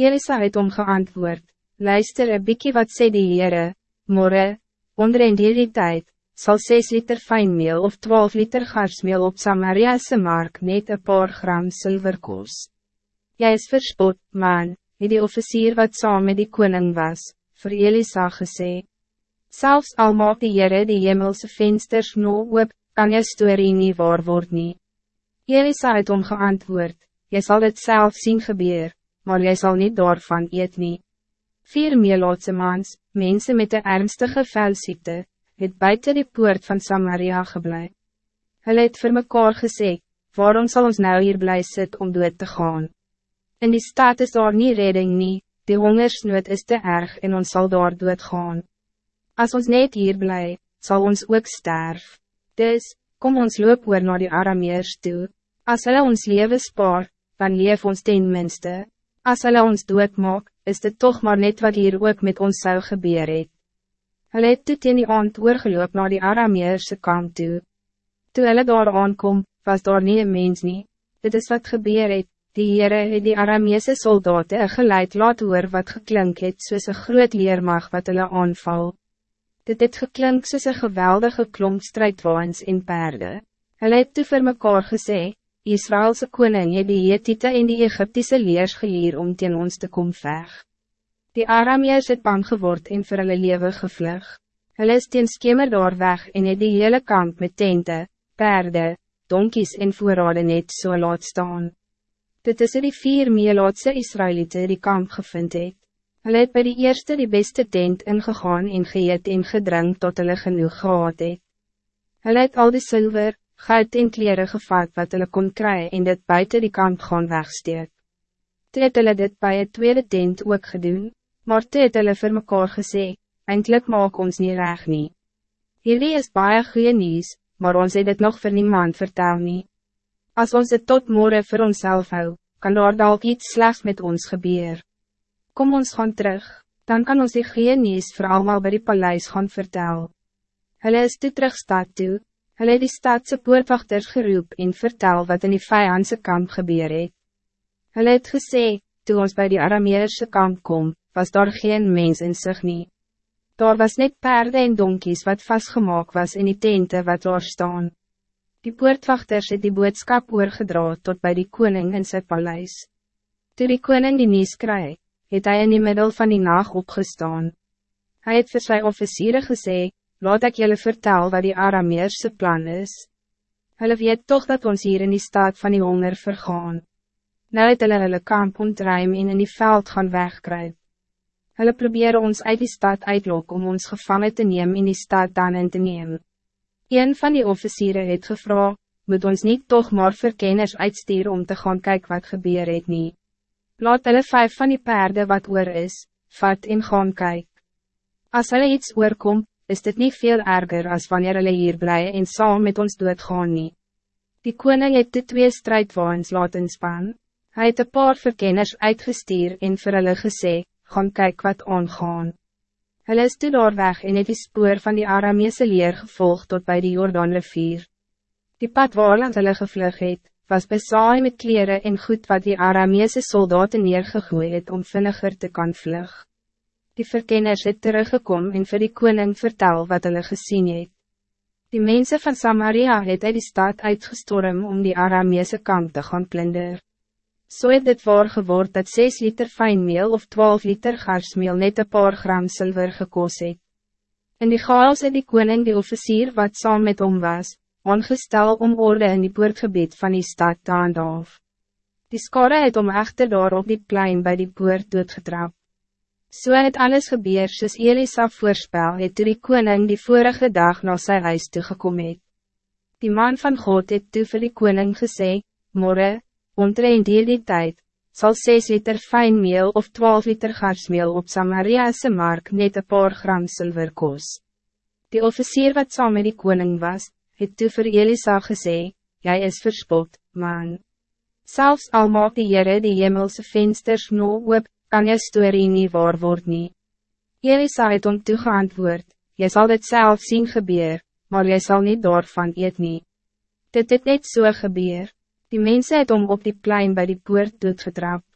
Elisa het om geantwoord, luister een bykie wat sê die Heere, morgen, onder in die tijd, zal 6 liter fijnmeel of 12 liter garsmeel op Samariase mark net een paar gram zilver koos. Jy is verspot, man, het die officier wat saam met die koning was, voor Elisa gesê. Zelfs al maak die Heere die hemelse vensters no oop, kan jy story nie waar word nie. Elisa het om geantwoord, jy sal het zelf zien gebeur, maar jy zal niet daarvan eet nie. Vier meelootse mans, mensen met de ernstige velziekte, het buiten die poort van Samaria geblei. Hulle het vir mekaar gesê, waarom zal ons nou hier blij sit om dood te gaan? In die stad is daar nie redding nie, die hongersnood is te erg en ons zal daar dood gaan. As ons net hier blij, zal ons ook sterf. Dus, kom ons loop oor na die Arameers toe. As hulle ons leven spaar, dan leef ons ten minste. As hulle ons doodmaak, is dit toch maar net wat hier ook met ons zou gebeur het. Hulle het toe teen die aand oorgeloop na die Arameerse kant toe. Toe hulle daar aankom, was daar nie een mens nie. Dit is wat gebeur het, die Heere het die Arameese soldaten een geluid laat hoor wat geklink het soos een groot leermag wat hulle aanval. Dit het geklink soos een geweldige klomp strijdwaans en perde. Hulle het toe vir mekaar gesê, Israëlse koning het die Hethiete en die Egyptische leers gehier om teen ons te kom veg. Die Arameers het bang geword en vir hulle lewe gevlug. Hulle is teen skemer daar weg en het die hele kamp met tente, perde, donkies en voorrade net so laat staan. Dit is die vier meelaatse Israëlieten die kamp gevind het. Hulle het by die eerste die beste tent ingegaan en geëet en gedrink tot hulle genoeg gehad het. Hulle het al die zilver, goud en kleren gevat wat hulle kon kry en dit buiten die kamp gaan wegsteek. Toe het hulle dit bij het tweede tent ook gedoen, maar toe het hulle vir mekaar gesê, eindelijk maak ons niet reg nie. Hierdie is baie goeie nieuws, maar ons het dit nog vir niemand vertel nie. As ons het tot morgen voor onszelf hou, kan daar dalk iets slechts met ons gebeur. Kom ons gaan terug, dan kan ons die goeie nieuws vir allemaal by die paleis gaan vertel. Hulle is toe terug stad toe, Hulle het die stadse poortwachters geroep en vertel wat in die vijandse kamp gebeur het. Hulle het gesê, toe ons bij die Arameerse kamp kom, was daar geen mens in zich nie. Daar was net paarden en donkies wat vastgemaakt was in die tente wat daar staan. Die poortwachters het die boodskap oorgedra tot bij die koning in zijn paleis. Toe die koning die nies kry, het hy in die middel van die nacht opgestaan. Hij het vir sy officieren gezegd, laat ik jullie vertel wat die Arameerse plan is. Hulle weet toch dat ons hier in die staat van die honger vergaan. Nou het hulle hulle kamp ontruim en in die veld gaan wegkruip. Hulle probeer ons uit die stad uitlok om ons gevangen te nemen in die stad dan in te nemen. Een van die officieren het gevra, moet ons niet toch maar verkenners uitstuur om te gaan kijken wat gebeur het nie. Laat hulle vijf van die paarden wat oor is, vat en gaan kyk. As hulle iets oorkom, is dit niet veel erger als wanneer hulle hier blij en saam met ons doodgaan nie. Die koning het de twee strijdwaans laten span, hij het een paar verkenners uitgestuur en vir hulle gesê, gaan kyk wat aangaan. Hulle is toe daar weg en het die spoor van die Arameese leer gevolg tot bij die Jordaanrivier. Die pad waarland hulle gevlug het, was besaai met kleren en goed wat die Arameese soldaten neergegooi het om vinniger te kan vlug. Die verkenners het teruggekom en vir die koning vertel wat hulle gesien het. Die mensen van Samaria het uit die stad uitgestorm om die Arameese kamp te gaan plunder. So het dit waar geword dat 6 liter fijnmeel of 12 liter garsmeel net een paar gram zilver gekos het. In die chaos het die koning die officier wat saam met hom was, ongestel om orde in die poortgebied van die stad te handhaaf. Die skare het om echter daar op die plein bij die poort doodgetrapt. So het alles gebeur soos Elisa voorspel het toe die koning die vorige dag na sy huis toegekom het. Die man van God het toe vir die koning gesê, Morgen, omtrent hier die tijd, zal 6 liter fijn meel of 12 liter garsmeel op Samariase mark net een paar gram zilver kos. Die officier wat saam met die koning was, het toe vir Elisa gesê, Jij is verspot, man. Zelfs al maak die Heere die hemelse vensters no oop, kan je story nie waar word nie. Elisa het om toegeantwoord, jy sal dit self zien gebeur, maar jy sal niet daarvan eet nie. Dit het net so gebeur, die mensen het om op die plein bij die poort doodgetrapt.